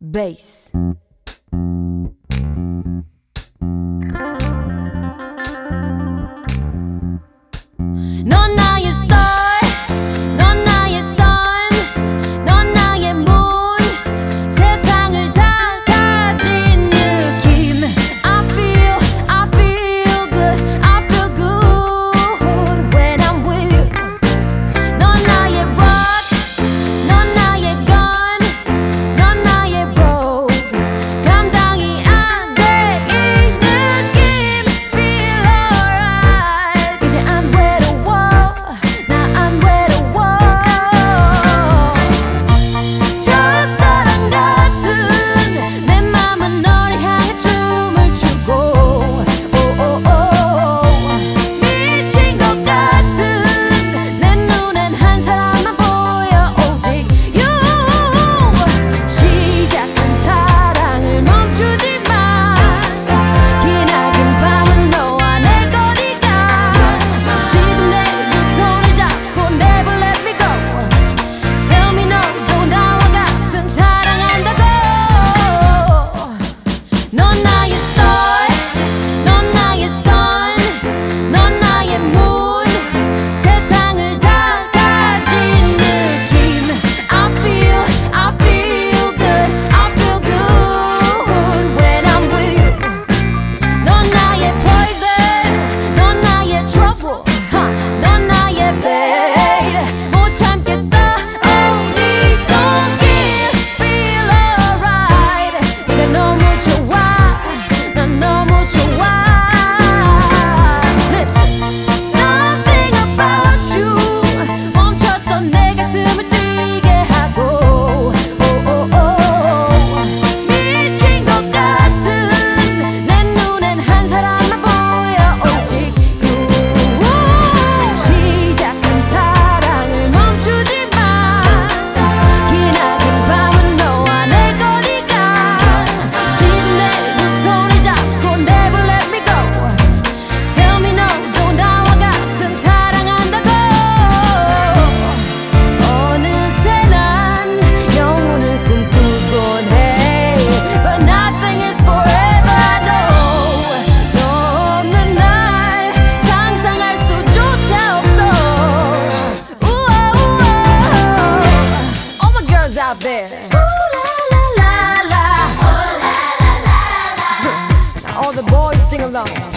bass. out there. Ooh, la la la la. Oh, la, la, la now all the boys sing along.